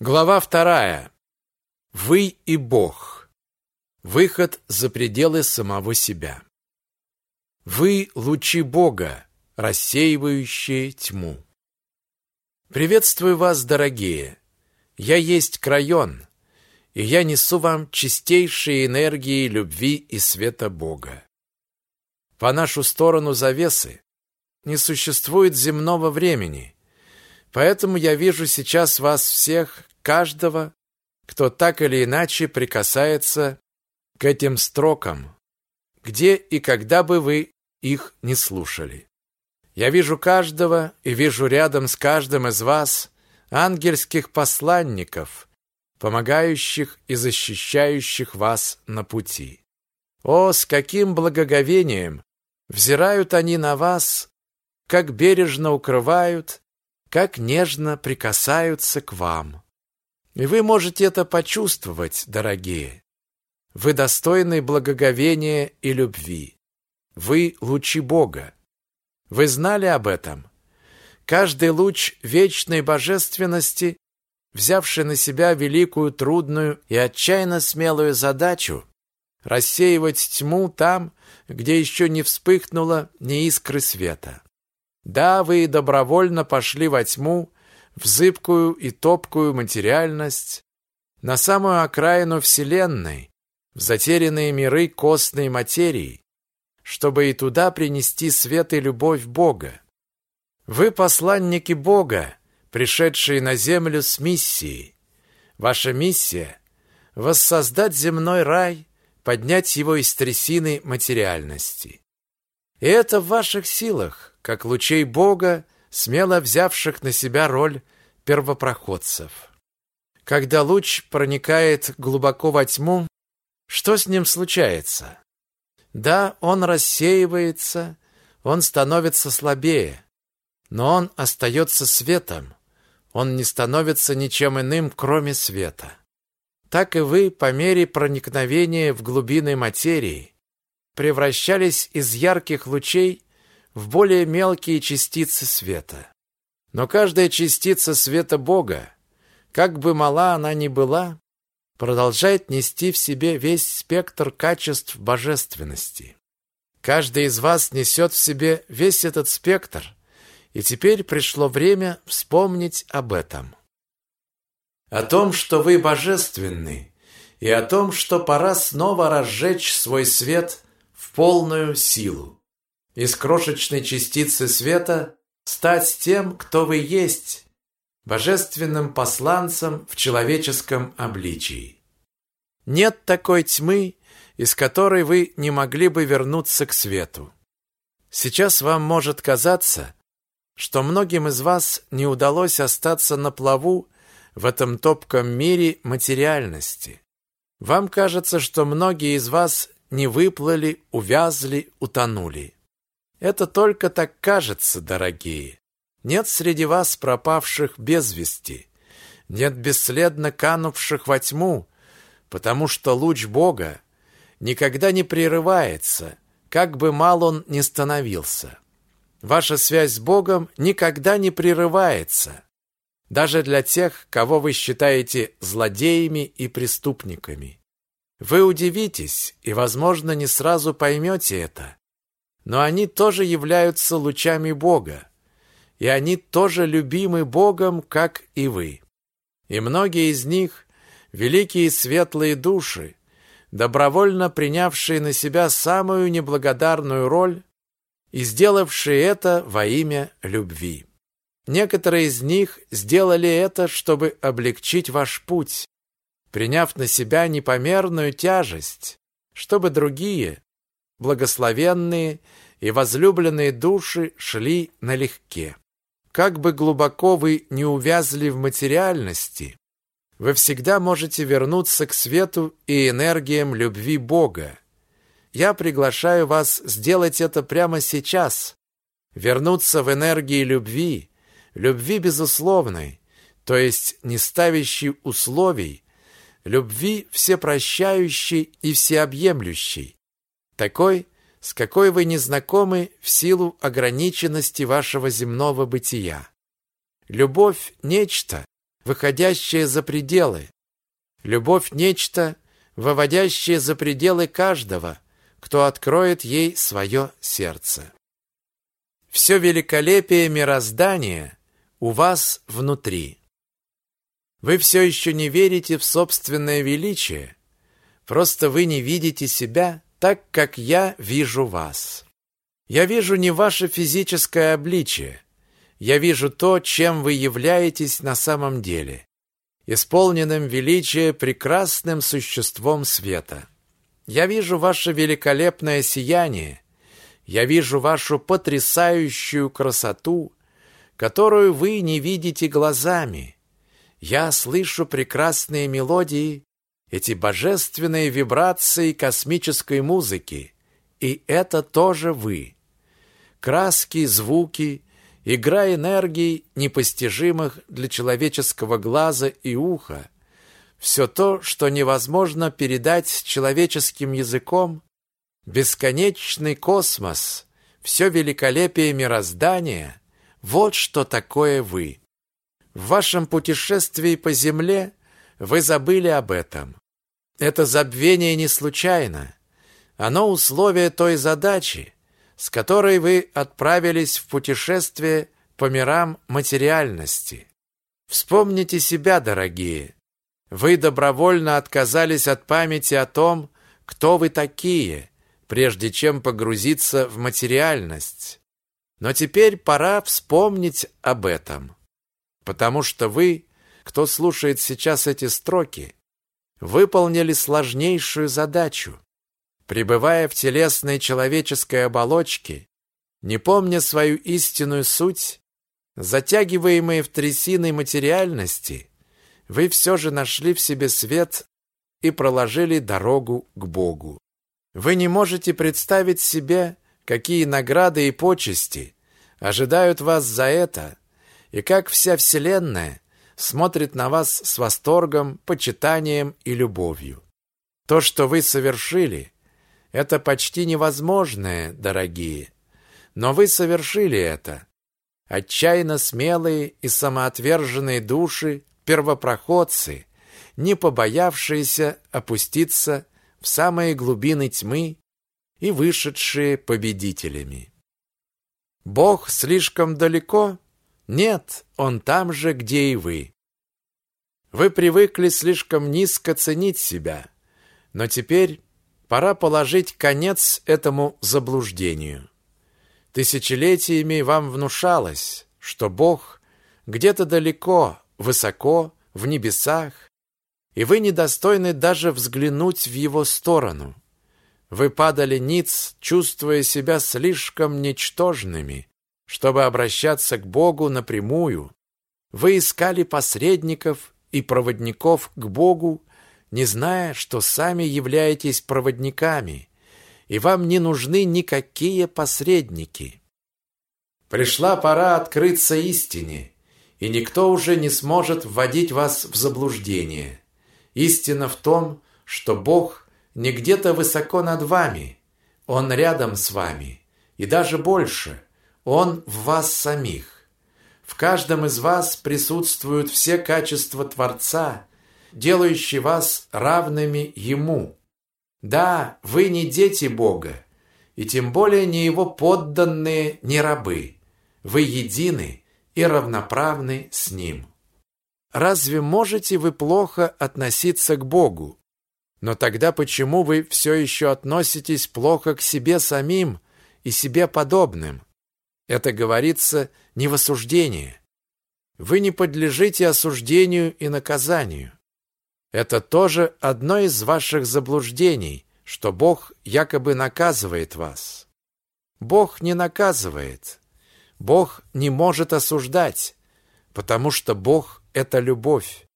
Глава вторая. Вы и Бог. Выход за пределы самого себя. Вы лучи Бога, рассеивающие тьму. Приветствую вас, дорогие. Я есть Крайон, и я несу вам чистейшие энергии любви и света Бога. По нашу сторону завесы не существует земного времени, Поэтому я вижу сейчас вас всех, каждого, кто так или иначе прикасается к этим строкам, где и когда бы вы их не слушали. Я вижу каждого и вижу рядом с каждым из вас ангельских посланников, помогающих и защищающих вас на пути. О, с каким благоговением взирают они на вас, как бережно укрывают как нежно прикасаются к вам. И вы можете это почувствовать, дорогие. Вы достойны благоговения и любви. Вы лучи Бога. Вы знали об этом? Каждый луч вечной божественности, взявший на себя великую, трудную и отчаянно смелую задачу рассеивать тьму там, где еще не вспыхнуло ни искры света. Да, вы добровольно пошли во тьму, в зыбкую и топкую материальность, на самую окраину Вселенной, в затерянные миры костной материи, чтобы и туда принести свет и любовь Бога. Вы посланники Бога, пришедшие на землю с миссией. Ваша миссия — воссоздать земной рай, поднять его из трясины материальности. И это в ваших силах, как лучей Бога, смело взявших на себя роль первопроходцев. Когда луч проникает глубоко во тьму, что с ним случается? Да, он рассеивается, он становится слабее, но он остается светом, он не становится ничем иным, кроме света. Так и вы, по мере проникновения в глубины материи, превращались из ярких лучей в более мелкие частицы света. Но каждая частица света Бога, как бы мала она ни была, продолжает нести в себе весь спектр качеств божественности. Каждый из вас несет в себе весь этот спектр, и теперь пришло время вспомнить об этом. О том, что вы божественны, и о том, что пора снова разжечь свой свет в полную силу из крошечной частицы света стать тем, кто вы есть, божественным посланцем в человеческом обличии. Нет такой тьмы, из которой вы не могли бы вернуться к свету. Сейчас вам может казаться, что многим из вас не удалось остаться на плаву в этом топком мире материальности. Вам кажется, что многие из вас не выплыли, увязли, утонули. Это только так кажется, дорогие. Нет среди вас пропавших без вести. Нет бесследно канувших во тьму, потому что луч Бога никогда не прерывается, как бы мал он ни становился. Ваша связь с Богом никогда не прерывается, даже для тех, кого вы считаете злодеями и преступниками. Вы удивитесь и, возможно, не сразу поймете это, но они тоже являются лучами Бога, и они тоже любимы Богом, как и вы. И многие из них – великие светлые души, добровольно принявшие на себя самую неблагодарную роль и сделавшие это во имя любви. Некоторые из них сделали это, чтобы облегчить ваш путь, приняв на себя непомерную тяжесть, чтобы другие, благословенные и возлюбленные души шли налегке. Как бы глубоко вы не увязли в материальности, вы всегда можете вернуться к свету и энергиям любви Бога. Я приглашаю вас сделать это прямо сейчас, вернуться в энергии любви, любви безусловной, то есть не ставящей условий, любви всепрощающей и всеобъемлющей, такой, с какой вы не знакомы в силу ограниченности вашего земного бытия. Любовь – нечто, выходящая за пределы. Любовь – нечто, выводящее за пределы каждого, кто откроет ей свое сердце. Все великолепие мироздания у вас внутри. Вы все еще не верите в собственное величие, просто вы не видите себя так, как я вижу вас. Я вижу не ваше физическое обличие, я вижу то, чем вы являетесь на самом деле, исполненным величия прекрасным существом света. Я вижу ваше великолепное сияние, я вижу вашу потрясающую красоту, которую вы не видите глазами. Я слышу прекрасные мелодии, эти божественные вибрации космической музыки, и это тоже вы. Краски, звуки, игра энергий, непостижимых для человеческого глаза и уха, все то, что невозможно передать человеческим языком, бесконечный космос, все великолепие мироздания, вот что такое вы. В вашем путешествии по земле вы забыли об этом. Это забвение не случайно. Оно условие той задачи, с которой вы отправились в путешествие по мирам материальности. Вспомните себя, дорогие. Вы добровольно отказались от памяти о том, кто вы такие, прежде чем погрузиться в материальность. Но теперь пора вспомнить об этом, потому что вы, кто слушает сейчас эти строки, выполнили сложнейшую задачу пребывая в телесной человеческой оболочке, не помня свою истинную суть, затягиваемые в трясины материальности, вы все же нашли в себе свет и проложили дорогу к Богу. Вы не можете представить себе, какие награды и почести ожидают вас за это, и как вся Вселенная смотрит на вас с восторгом, почитанием и любовью. То, что вы совершили, это почти невозможное, дорогие. Но вы совершили это. Отчаянно смелые и самоотверженные души, первопроходцы, не побоявшиеся опуститься в самые глубины тьмы и вышедшие победителями. Бог слишком далеко? Нет, Он там же, где и вы. Вы привыкли слишком низко ценить себя, но теперь Пора положить конец этому заблуждению. Тысячелетиями вам внушалось, что Бог где-то далеко, высоко, в небесах, и вы недостойны даже взглянуть в его сторону. Вы падали ниц, чувствуя себя слишком ничтожными, чтобы обращаться к Богу напрямую. Вы искали посредников и проводников к Богу, не зная, что сами являетесь проводниками, и вам не нужны никакие посредники. Пришла пора открыться истине, и никто уже не сможет вводить вас в заблуждение. Истина в том, что Бог не где-то высоко над вами, Он рядом с вами, и даже больше, Он в вас самих. В каждом из вас присутствуют все качества Творца – делающий вас равными Ему. Да, вы не дети Бога, и тем более не Его подданные, не рабы. Вы едины и равноправны с Ним. Разве можете вы плохо относиться к Богу? Но тогда почему вы все еще относитесь плохо к себе самим и себе подобным? Это говорится не в осуждении. Вы не подлежите осуждению и наказанию. Это тоже одно из ваших заблуждений, что Бог якобы наказывает вас. Бог не наказывает. Бог не может осуждать, потому что Бог – это любовь.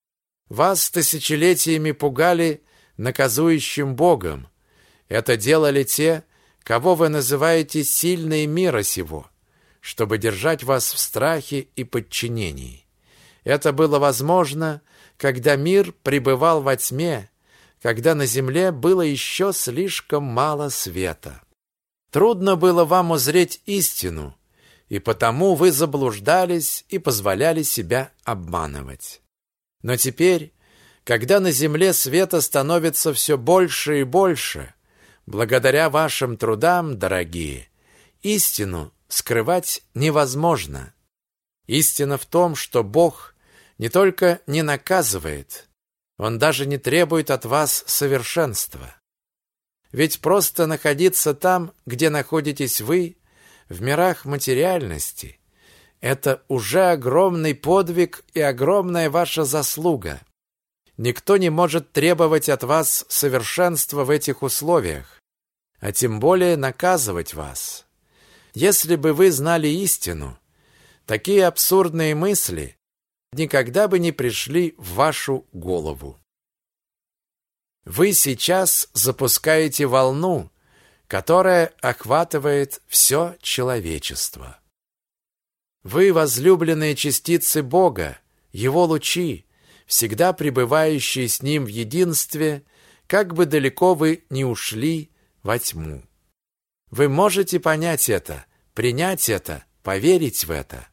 Вас тысячелетиями пугали наказующим Богом. Это делали те, кого вы называете сильные мира сего, чтобы держать вас в страхе и подчинении. Это было возможно – когда мир пребывал во тьме, когда на земле было еще слишком мало света. Трудно было вам узреть истину, и потому вы заблуждались и позволяли себя обманывать. Но теперь, когда на земле света становится все больше и больше, благодаря вашим трудам, дорогие, истину скрывать невозможно. Истина в том, что Бог не только не наказывает, Он даже не требует от вас совершенства. Ведь просто находиться там, где находитесь вы, в мирах материальности, это уже огромный подвиг и огромная ваша заслуга. Никто не может требовать от вас совершенства в этих условиях, а тем более наказывать вас. Если бы вы знали истину, такие абсурдные мысли никогда бы не пришли в вашу голову. Вы сейчас запускаете волну, которая охватывает все человечество. Вы возлюбленные частицы Бога, Его лучи, всегда пребывающие с Ним в единстве, как бы далеко вы ни ушли во тьму. Вы можете понять это, принять это, поверить в это.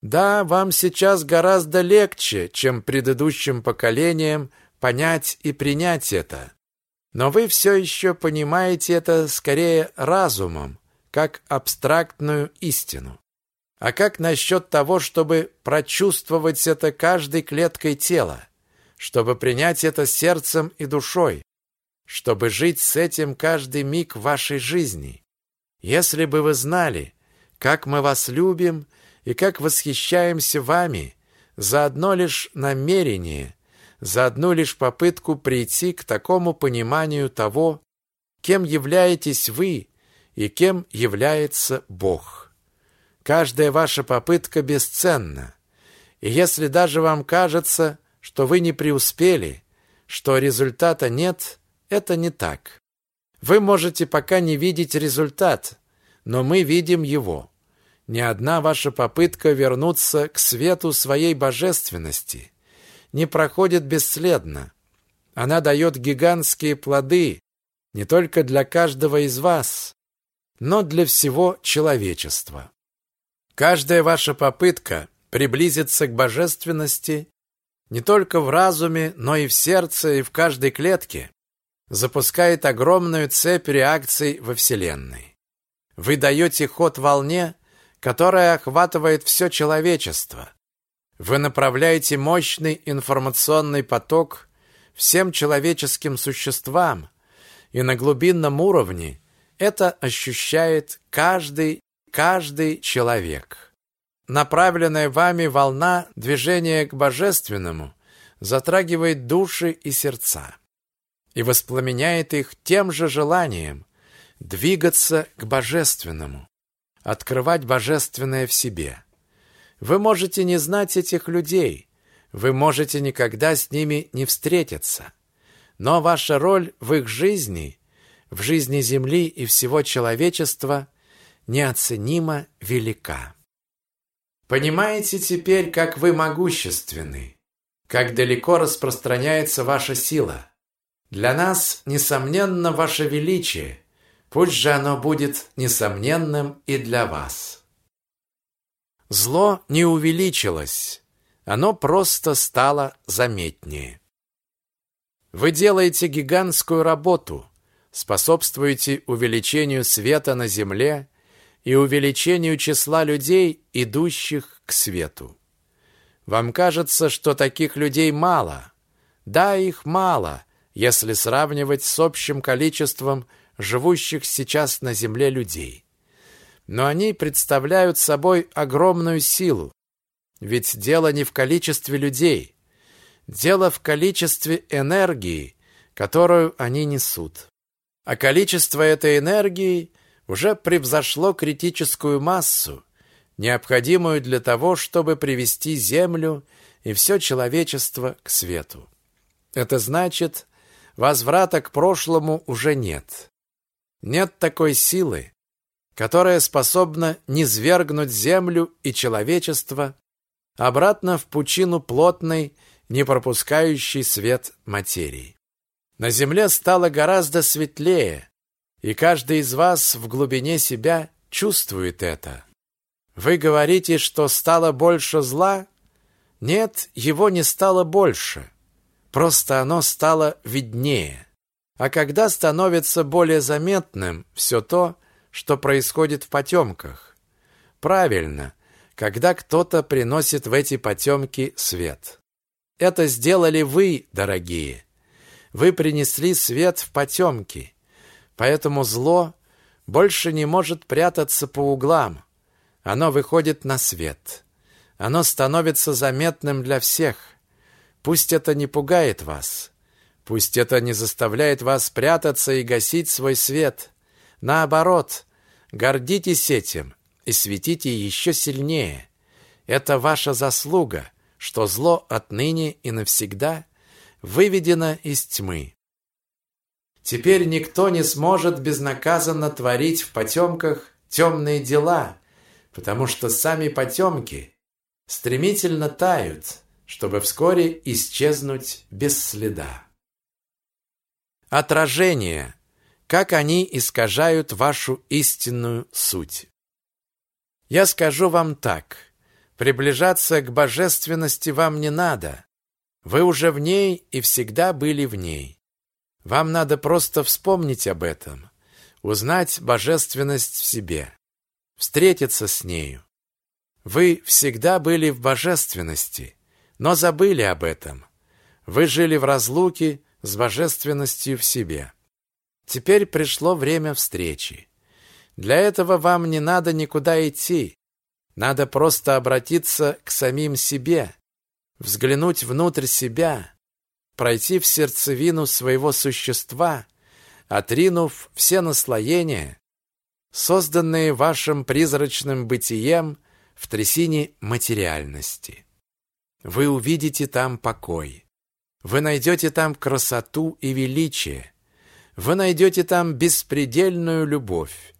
Да, вам сейчас гораздо легче, чем предыдущим поколениям, понять и принять это. Но вы все еще понимаете это скорее разумом, как абстрактную истину. А как насчет того, чтобы прочувствовать это каждой клеткой тела, чтобы принять это сердцем и душой, чтобы жить с этим каждый миг вашей жизни? Если бы вы знали, как мы вас любим и как восхищаемся вами за одно лишь намерение – за одну лишь попытку прийти к такому пониманию того, кем являетесь вы и кем является Бог. Каждая ваша попытка бесценна. И если даже вам кажется, что вы не преуспели, что результата нет, это не так. Вы можете пока не видеть результат, но мы видим его. Ни одна ваша попытка вернуться к свету своей божественности – не проходит бесследно. Она дает гигантские плоды не только для каждого из вас, но для всего человечества. Каждая ваша попытка приблизиться к божественности не только в разуме, но и в сердце и в каждой клетке запускает огромную цепь реакций во Вселенной. Вы даете ход волне, которая охватывает все человечество, вы направляете мощный информационный поток всем человеческим существам, и на глубинном уровне это ощущает каждый, каждый человек. Направленная вами волна движения к божественному затрагивает души и сердца и воспламеняет их тем же желанием двигаться к божественному, открывать божественное в себе. Вы можете не знать этих людей, вы можете никогда с ними не встретиться. Но ваша роль в их жизни, в жизни Земли и всего человечества неоценимо велика. Понимаете теперь, как вы могущественны, как далеко распространяется ваша сила. Для нас, несомненно, ваше величие, пусть же оно будет несомненным и для вас. Зло не увеличилось, оно просто стало заметнее. Вы делаете гигантскую работу, способствуете увеличению света на земле и увеличению числа людей, идущих к свету. Вам кажется, что таких людей мало. Да, их мало, если сравнивать с общим количеством живущих сейчас на земле людей но они представляют собой огромную силу. Ведь дело не в количестве людей, дело в количестве энергии, которую они несут. А количество этой энергии уже превзошло критическую массу, необходимую для того, чтобы привести Землю и все человечество к свету. Это значит, возврата к прошлому уже нет. Нет такой силы, которая способна низвергнуть землю и человечество обратно в пучину плотной, не пропускающей свет материи. На земле стало гораздо светлее, и каждый из вас в глубине себя чувствует это. Вы говорите, что стало больше зла? Нет, его не стало больше. Просто оно стало виднее. А когда становится более заметным все то, что происходит в потемках? Правильно, когда кто-то приносит в эти потемки свет. Это сделали вы, дорогие. Вы принесли свет в потемки. Поэтому зло больше не может прятаться по углам. Оно выходит на свет. Оно становится заметным для всех. Пусть это не пугает вас. Пусть это не заставляет вас прятаться и гасить свой свет. Наоборот, гордитесь этим и светите еще сильнее. Это ваша заслуга, что зло отныне и навсегда выведено из тьмы. Теперь никто не сможет безнаказанно творить в потемках темные дела, потому что сами потемки стремительно тают, чтобы вскоре исчезнуть без следа. Отражение. Как они искажают вашу истинную суть. Я скажу вам так. Приближаться к божественности вам не надо. Вы уже в ней и всегда были в ней. Вам надо просто вспомнить об этом, узнать божественность в себе, встретиться с нею. Вы всегда были в божественности, но забыли об этом. Вы жили в разлуке с божественностью в себе. Теперь пришло время встречи. Для этого вам не надо никуда идти. Надо просто обратиться к самим себе, взглянуть внутрь себя, пройти в сердцевину своего существа, отринув все наслоения, созданные вашим призрачным бытием в трясине материальности. Вы увидите там покой. Вы найдете там красоту и величие. Вы найдете там беспредельную любовь.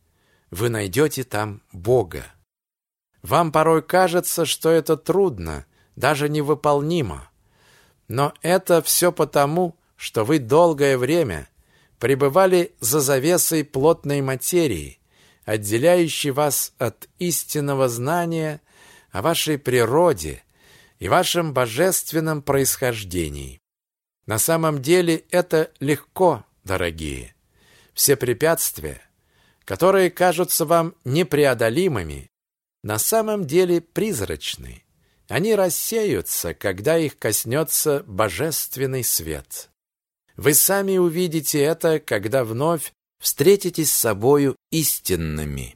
Вы найдете там Бога. Вам порой кажется, что это трудно, даже невыполнимо. Но это все потому, что вы долгое время пребывали за завесой плотной материи, отделяющей вас от истинного знания о вашей природе и вашем божественном происхождении. На самом деле это легко, дорогие. Все препятствия, которые кажутся вам непреодолимыми, на самом деле призрачны. Они рассеются, когда их коснется божественный свет. Вы сами увидите это, когда вновь встретитесь с собою истинными.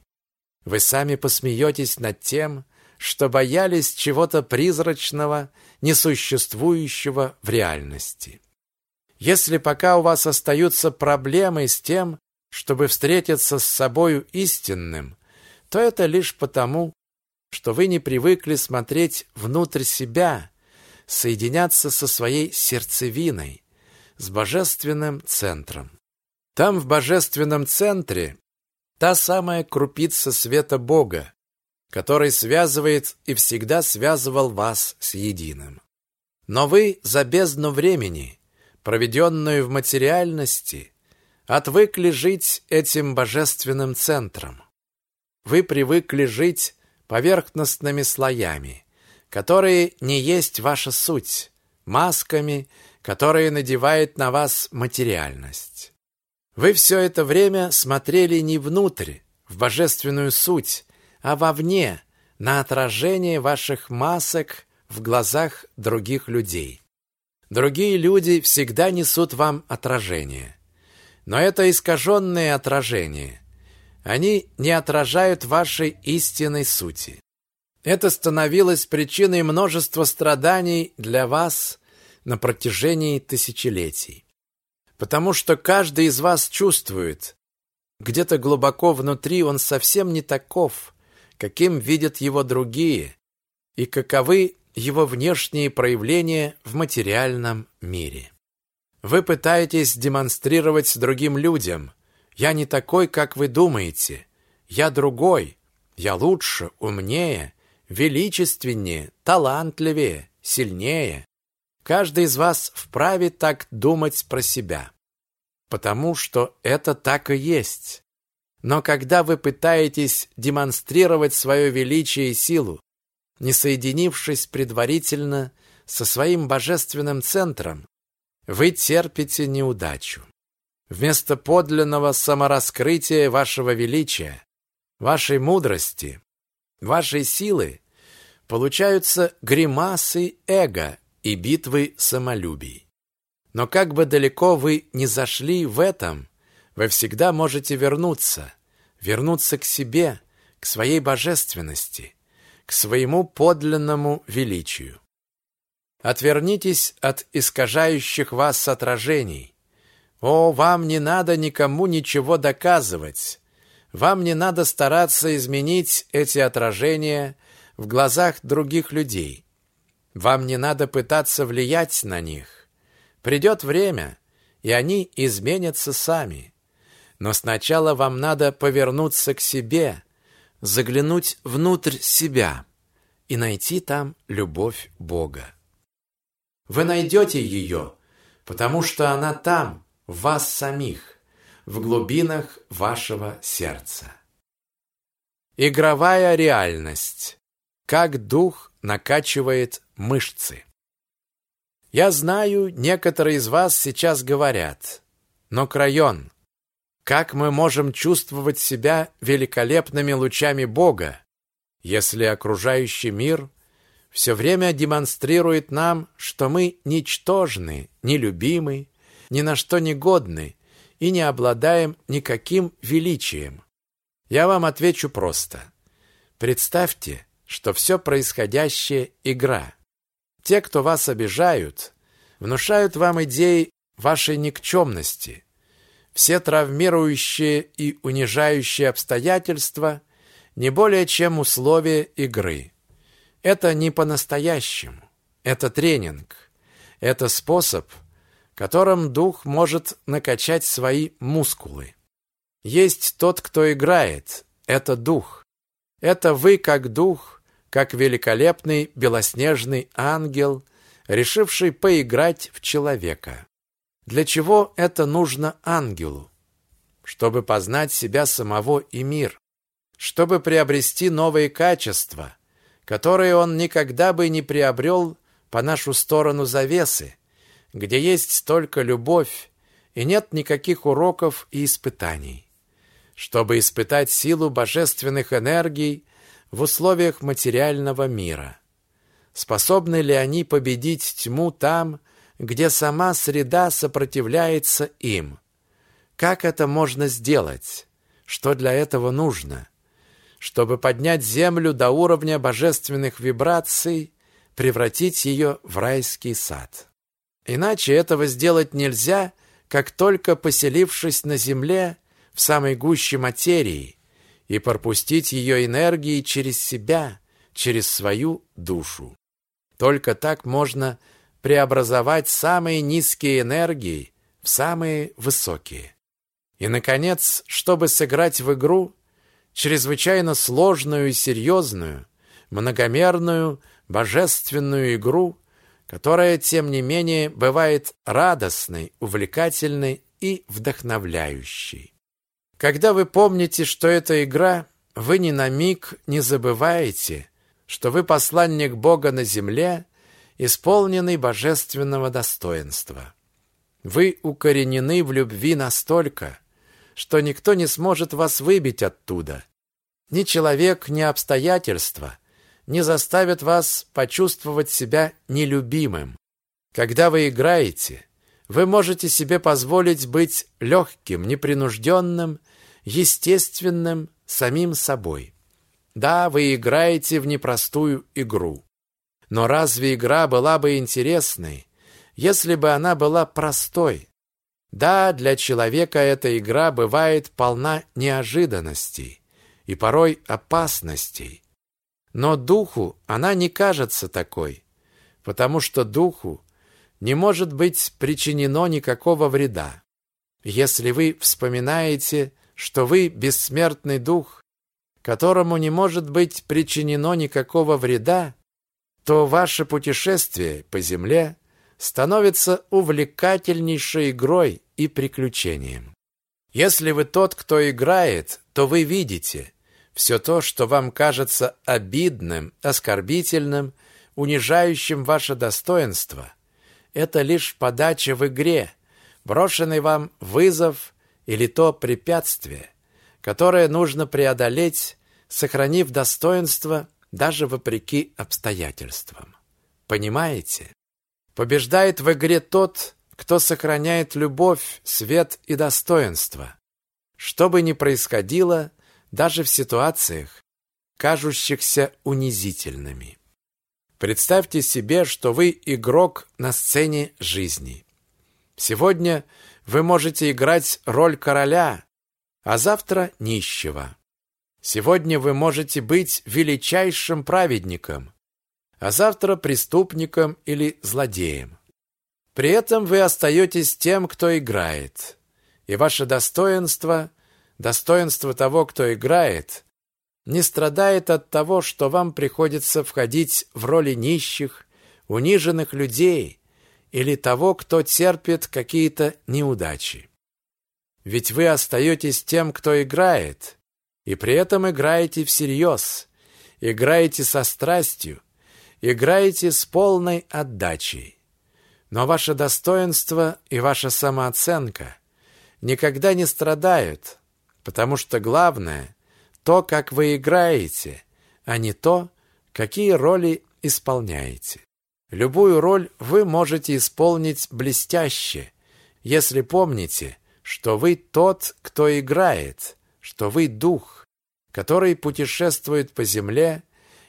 Вы сами посмеетесь над тем, что боялись чего-то призрачного, несуществующего в реальности. Если пока у вас остаются проблемы с тем, чтобы встретиться с собою истинным, то это лишь потому, что вы не привыкли смотреть внутрь себя, соединяться со своей сердцевиной, с божественным центром. Там, в божественном центре, та самая крупица света Бога, который связывает и всегда связывал вас с единым. Но вы за бездну времени, проведенную в материальности, отвыкли жить этим божественным центром. Вы привыкли жить поверхностными слоями, которые не есть ваша суть, масками, которые надевает на вас материальность. Вы все это время смотрели не внутрь, в божественную суть, а вовне, на отражение ваших масок в глазах других людей. Другие люди всегда несут вам отражение. Но это искаженное отражение – они не отражают вашей истинной сути. Это становилось причиной множества страданий для вас на протяжении тысячелетий. Потому что каждый из вас чувствует, где-то глубоко внутри он совсем не таков, каким видят его другие, и каковы его внешние проявления в материальном мире. Вы пытаетесь демонстрировать другим людям, я не такой, как вы думаете. Я другой. Я лучше, умнее, величественнее, талантливее, сильнее. Каждый из вас вправе так думать про себя. Потому что это так и есть. Но когда вы пытаетесь демонстрировать свое величие и силу, не соединившись предварительно со своим божественным центром, вы терпите неудачу. Вместо подлинного самораскрытия вашего величия, вашей мудрости, вашей силы получаются гримасы эго и битвы самолюбий. Но как бы далеко вы ни зашли в этом, вы всегда можете вернуться, вернуться к себе, к своей божественности, к своему подлинному величию. Отвернитесь от искажающих вас отражений. О, вам не надо никому ничего доказывать. Вам не надо стараться изменить эти отражения в глазах других людей. Вам не надо пытаться влиять на них. Придет время, и они изменятся сами. Но сначала вам надо повернуться к себе, заглянуть внутрь себя и найти там любовь Бога. Вы найдете ее, потому что она там, в вас самих, в глубинах вашего сердца. Игровая реальность. Как дух накачивает мышцы. Я знаю, некоторые из вас сейчас говорят, но Крайон, как мы можем чувствовать себя великолепными лучами Бога, если окружающий мир все время демонстрирует нам, что мы ничтожны, нелюбимы, ни на что не годны и не обладаем никаким величием? Я вам отвечу просто. Представьте, что все происходящее – игра. Те, кто вас обижают, внушают вам идеи вашей никчемности, все травмирующие и унижающие обстоятельства не более чем условия игры. Это не по-настоящему. Это тренинг. Это способ, которым дух может накачать свои мускулы. Есть тот, кто играет. Это дух. Это вы как дух, как великолепный белоснежный ангел, решивший поиграть в человека. Для чего это нужно ангелу? Чтобы познать себя самого и мир, чтобы приобрести новые качества, которые он никогда бы не приобрел по нашу сторону завесы, где есть только любовь и нет никаких уроков и испытаний. Чтобы испытать силу божественных энергий в условиях материального мира. Способны ли они победить тьму там, где сама среда сопротивляется им. Как это можно сделать? Что для этого нужно? Чтобы поднять Землю до уровня божественных вибраций, превратить ее в райский сад. Иначе этого сделать нельзя, как только поселившись на Земле в самой гуще материи и пропустить ее энергии через себя, через свою душу. Только так можно преобразовать самые низкие энергии в самые высокие. И, наконец, чтобы сыграть в игру, чрезвычайно сложную и серьезную, многомерную, божественную игру, которая, тем не менее, бывает радостной, увлекательной и вдохновляющей. Когда вы помните, что это игра, вы ни на миг не забываете, что вы посланник Бога на земле исполненный божественного достоинства. Вы укоренены в любви настолько, что никто не сможет вас выбить оттуда. Ни человек, ни обстоятельства не заставят вас почувствовать себя нелюбимым. Когда вы играете, вы можете себе позволить быть легким, непринужденным, естественным, самим собой. Да, вы играете в непростую игру. Но разве игра была бы интересной, если бы она была простой? Да, для человека эта игра бывает полна неожиданностей и порой опасностей. Но духу она не кажется такой, потому что духу не может быть причинено никакого вреда. Если вы вспоминаете, что вы бессмертный дух, которому не может быть причинено никакого вреда, то ваше путешествие по земле становится увлекательнейшей игрой и приключением. Если вы тот, кто играет, то вы видите, Все то, что вам кажется обидным, оскорбительным, унижающим ваше достоинство, это лишь подача в игре, брошенный вам вызов или то препятствие, которое нужно преодолеть, сохранив достоинство даже вопреки обстоятельствам. Понимаете? Побеждает в игре тот, кто сохраняет любовь, свет и достоинство. Что бы ни происходило, даже в ситуациях, кажущихся унизительными. Представьте себе, что вы игрок на сцене жизни. Сегодня вы можете играть роль короля, а завтра нищего. Сегодня вы можете быть величайшим праведником, а завтра преступником или злодеем. При этом вы остаетесь тем, кто играет, и ваше достоинство, достоинство того, кто играет, не страдает от того, что вам приходится входить в роли нищих, униженных людей или того, кто терпит какие-то неудачи. Ведь вы остаетесь тем, кто играет, и при этом играете всерьез, играете со страстью, играете с полной отдачей. Но ваше достоинство и ваша самооценка никогда не страдают, потому что главное – то, как вы играете, а не то, какие роли исполняете. Любую роль вы можете исполнить блестяще, если помните, что вы тот, кто играет, что вы дух, который путешествует по земле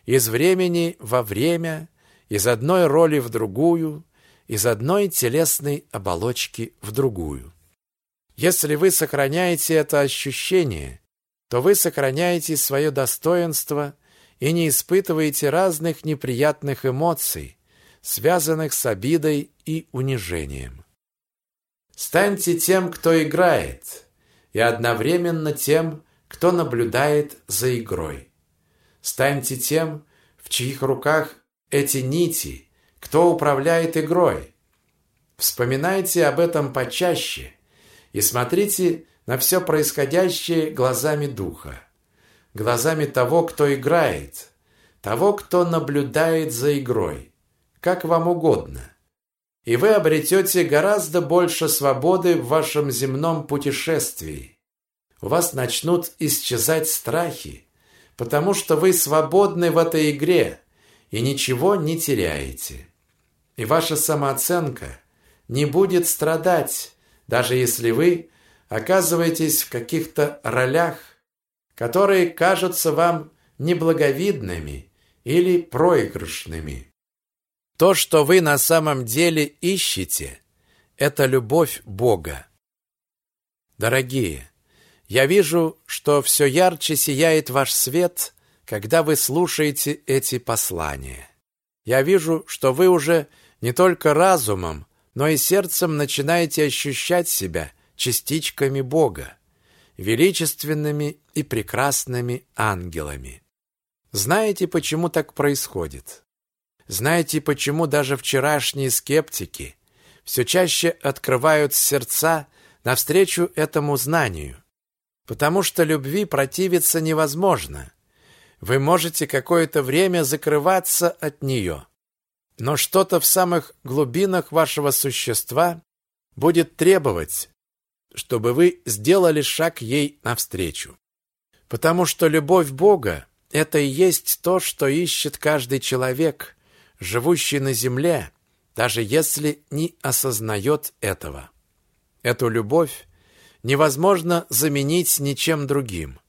из времени во время, из одной роли в другую, из одной телесной оболочки в другую. Если вы сохраняете это ощущение, то вы сохраняете свое достоинство и не испытываете разных неприятных эмоций, связанных с обидой и унижением. Станьте тем, кто играет, и одновременно тем, кто наблюдает за игрой. Станьте тем, в чьих руках эти нити, кто управляет игрой. Вспоминайте об этом почаще и смотрите на все происходящее глазами духа, глазами того, кто играет, того, кто наблюдает за игрой, как вам угодно. И вы обретете гораздо больше свободы в вашем земном путешествии. У вас начнут исчезать страхи, потому что вы свободны в этой игре и ничего не теряете. И ваша самооценка не будет страдать, даже если вы оказываетесь в каких-то ролях, которые кажутся вам неблаговидными или проигрышными. То, что вы на самом деле ищете, это любовь Бога. Дорогие, я вижу, что все ярче сияет ваш свет, когда вы слушаете эти послания. Я вижу, что вы уже не только разумом, но и сердцем начинаете ощущать себя частичками Бога, величественными и прекрасными ангелами. Знаете, почему так происходит? Знаете, почему даже вчерашние скептики все чаще открывают сердца навстречу этому знанию? Потому что любви противиться невозможно. Вы можете какое-то время закрываться от нее, но что-то в самых глубинах вашего существа будет требовать, чтобы вы сделали шаг ей навстречу. Потому что любовь Бога – это и есть то, что ищет каждый человек, живущий на земле, даже если не осознает этого. Эту любовь невозможно заменить ничем другим.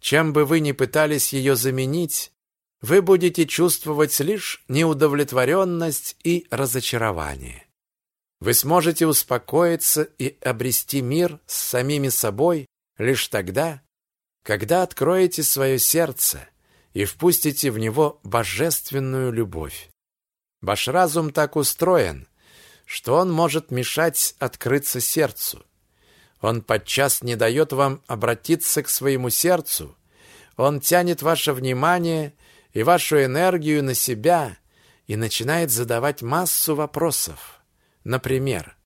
Чем бы вы ни пытались ее заменить, вы будете чувствовать лишь неудовлетворенность и разочарование. Вы сможете успокоиться и обрести мир с самими собой лишь тогда, когда откроете свое сердце и впустите в него божественную любовь. Ваш разум так устроен, что он может мешать открыться сердцу. Он подчас не дает вам обратиться к своему сердцу. Он тянет ваше внимание и вашу энергию на себя и начинает задавать массу вопросов. Например,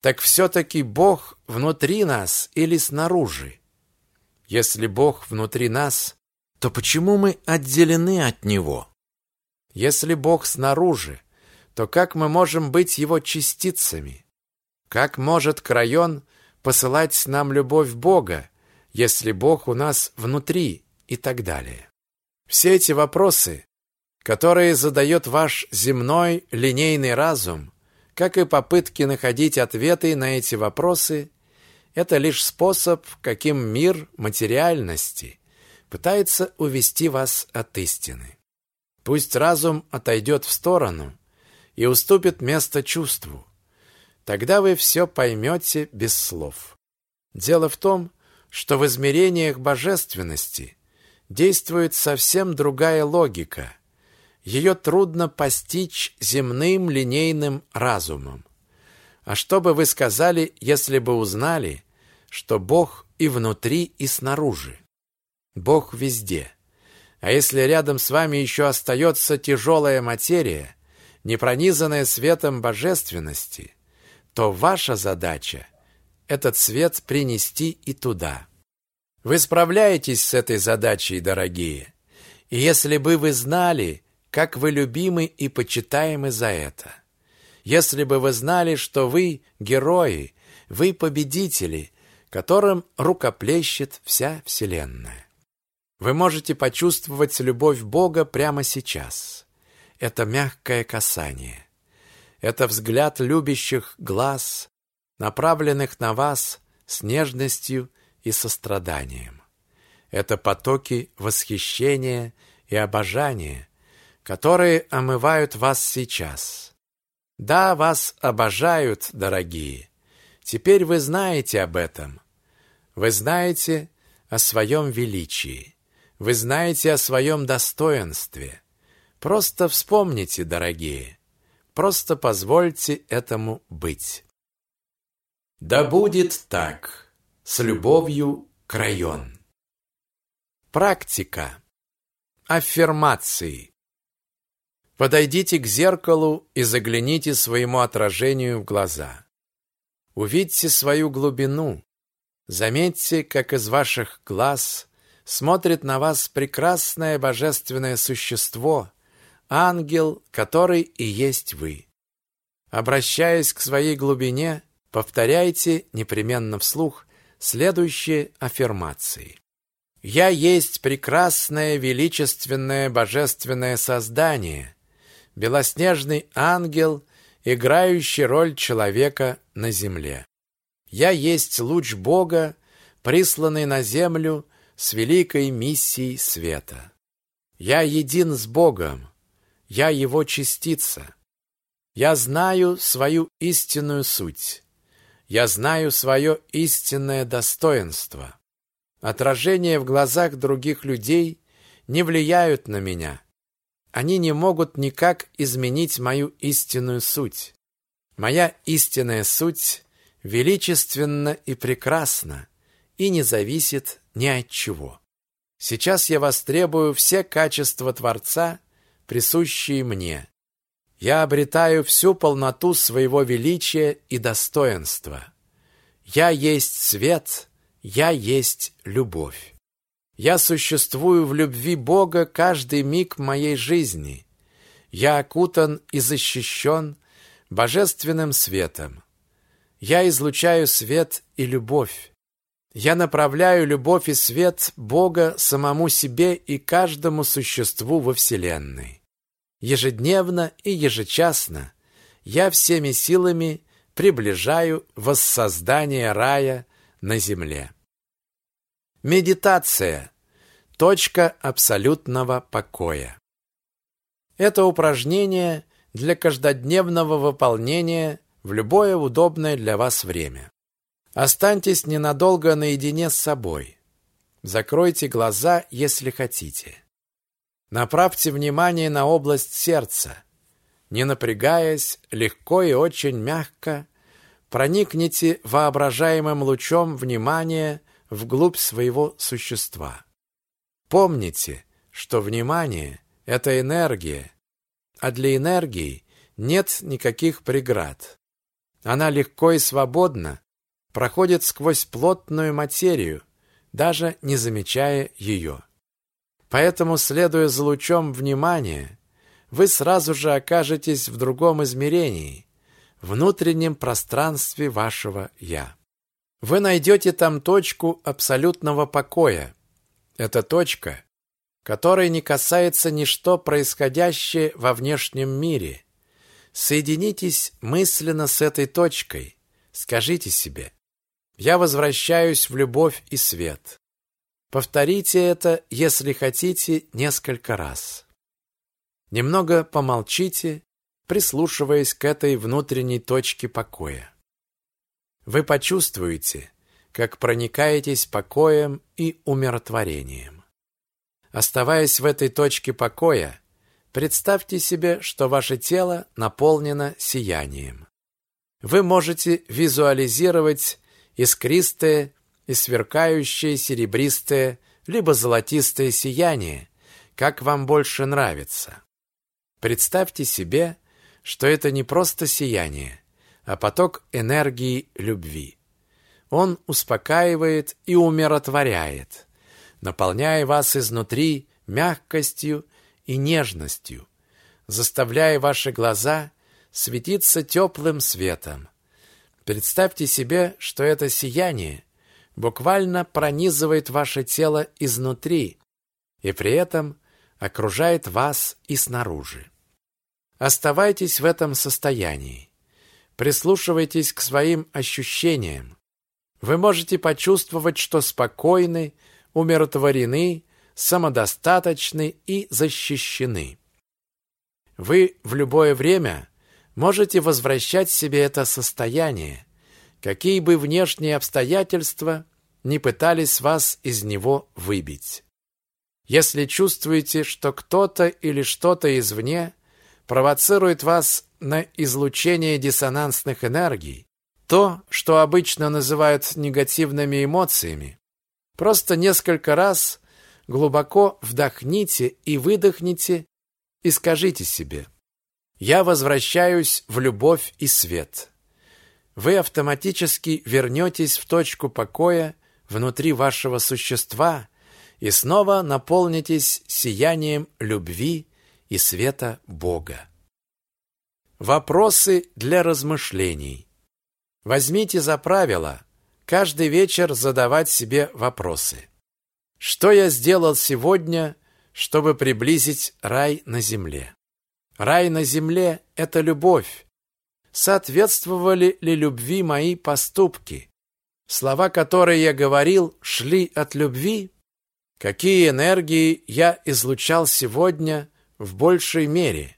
так все-таки Бог внутри нас или снаружи? Если Бог внутри нас, то почему мы отделены от Него? Если Бог снаружи, то как мы можем быть Его частицами? Как может крайон посылать нам любовь Бога, если Бог у нас внутри и так далее? Все эти вопросы, которые задает ваш земной линейный разум, как и попытки находить ответы на эти вопросы, это лишь способ, каким мир материальности пытается увести вас от истины. Пусть разум отойдет в сторону и уступит место чувству. Тогда вы все поймете без слов. Дело в том, что в измерениях божественности действует совсем другая логика. Ее трудно постичь земным линейным разумом. А что бы вы сказали, если бы узнали, что Бог и внутри, и снаружи? Бог везде. А если рядом с вами еще остается тяжелая материя, не пронизанная светом божественности, то ваша задача – этот свет принести и туда. Вы справляетесь с этой задачей, дорогие. И если бы вы знали, как вы любимы и почитаемы за это, если бы вы знали, что вы герои, вы победители, которым рукоплещет вся Вселенная. Вы можете почувствовать любовь Бога прямо сейчас. Это мягкое касание. Это взгляд любящих глаз, направленных на вас с нежностью и состраданием. Это потоки восхищения и обожания, которые омывают вас сейчас. Да, вас обожают, дорогие. Теперь вы знаете об этом. Вы знаете о своем величии. Вы знаете о своем достоинстве. Просто вспомните, дорогие. Просто позвольте этому быть. Да будет так. С любовью, Крайон. Практика. Аффирмации. Подойдите к зеркалу и загляните своему отражению в глаза. Увидьте свою глубину. Заметьте, как из ваших глаз смотрит на вас прекрасное божественное существо, ангел, который и есть вы. Обращаясь к своей глубине, повторяйте непременно вслух следующие аффирмации. «Я есть прекрасное, величественное, божественное создание, белоснежный ангел, играющий роль человека на земле. Я есть луч Бога, присланный на землю с великой миссией света. Я един с Богом, я Его частица. Я знаю свою истинную суть. Я знаю свое истинное достоинство. Отражения в глазах других людей не влияют на меня. Они не могут никак изменить мою истинную суть. Моя истинная суть величественна и прекрасна и не зависит ни от чего. Сейчас я востребую все качества Творца, присущие мне. Я обретаю всю полноту своего величия и достоинства. Я есть свет, я есть любовь. Я существую в любви Бога каждый миг моей жизни. Я окутан и защищен божественным светом. Я излучаю свет и любовь. Я направляю любовь и свет Бога самому себе и каждому существу во Вселенной. Ежедневно и ежечасно я всеми силами приближаю воссоздание рая на земле. Медитация. Точка абсолютного покоя. Это упражнение для каждодневного выполнения в любое удобное для вас время. Останьтесь ненадолго наедине с собой. Закройте глаза, если хотите. Направьте внимание на область сердца. Не напрягаясь, легко и очень мягко проникните воображаемым лучом внимания вглубь своего существа. Помните, что внимание – это энергия, а для энергии нет никаких преград. Она легко и свободно проходит сквозь плотную материю, даже не замечая ее. Поэтому, следуя за лучом внимания, вы сразу же окажетесь в другом измерении, внутреннем пространстве вашего «я». Вы найдете там точку абсолютного покоя. Это точка, которой не касается ничто происходящее во внешнем мире. Соединитесь мысленно с этой точкой. Скажите себе «Я возвращаюсь в любовь и свет». Повторите это, если хотите, несколько раз. Немного помолчите, прислушиваясь к этой внутренней точке покоя. Вы почувствуете, как проникаетесь покоем и умиротворением. Оставаясь в этой точке покоя, представьте себе, что ваше тело наполнено сиянием. Вы можете визуализировать искристое и сверкающее серебристое либо золотистое сияние, как вам больше нравится. Представьте себе, что это не просто сияние, а поток энергии любви. Он успокаивает и умиротворяет, наполняя вас изнутри мягкостью и нежностью, заставляя ваши глаза светиться теплым светом. Представьте себе, что это сияние буквально пронизывает ваше тело изнутри и при этом окружает вас и снаружи. Оставайтесь в этом состоянии. Прислушивайтесь к своим ощущениям. Вы можете почувствовать, что спокойны, умиротворены, самодостаточны и защищены. Вы в любое время можете возвращать себе это состояние, какие бы внешние обстоятельства не пытались вас из него выбить. Если чувствуете, что кто-то или что-то извне провоцирует вас на излучение диссонансных энергий, то, что обычно называют негативными эмоциями, просто несколько раз глубоко вдохните и выдохните и скажите себе «Я возвращаюсь в любовь и свет». Вы автоматически вернетесь в точку покоя внутри вашего существа и снова наполнитесь сиянием любви и света Бога. Вопросы для размышлений. Возьмите за правило каждый вечер задавать себе вопросы. Что я сделал сегодня, чтобы приблизить рай на земле? Рай на земле – это любовь. Соответствовали ли любви мои поступки? Слова, которые я говорил, шли от любви? Какие энергии я излучал сегодня в большей мере?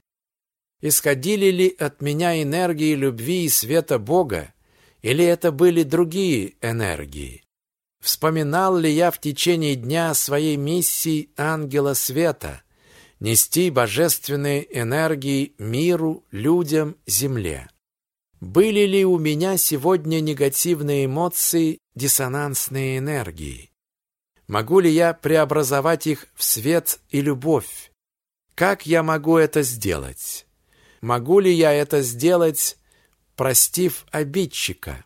Исходили ли от меня энергии любви и света Бога, или это были другие энергии? Вспоминал ли я в течение дня своей миссии ангела света нести божественные энергии миру, людям, земле? Были ли у меня сегодня негативные эмоции, диссонансные энергии? Могу ли я преобразовать их в свет и любовь? Как я могу это сделать? Могу ли я это сделать, простив обидчика?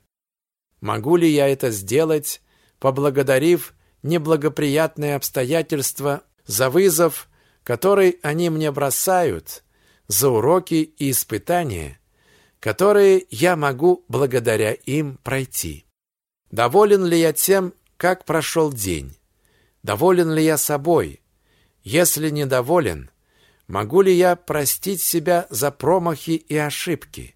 Могу ли я это сделать, поблагодарив неблагоприятные обстоятельства за вызов, который они мне бросают, за уроки и испытания, которые я могу благодаря им пройти. Доволен ли я тем, как прошел день? Доволен ли я собой? Если недоволен, могу ли я простить себя за промахи и ошибки?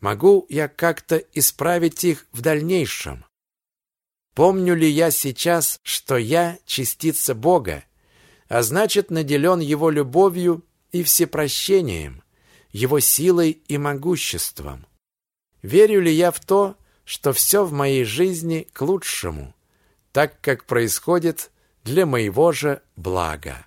Могу я как-то исправить их в дальнейшем? Помню ли я сейчас, что я частица Бога, а значит, наделен Его любовью и всепрощением, его силой и могуществом? Верю ли я в то, что все в моей жизни к лучшему, так как происходит для моего же блага?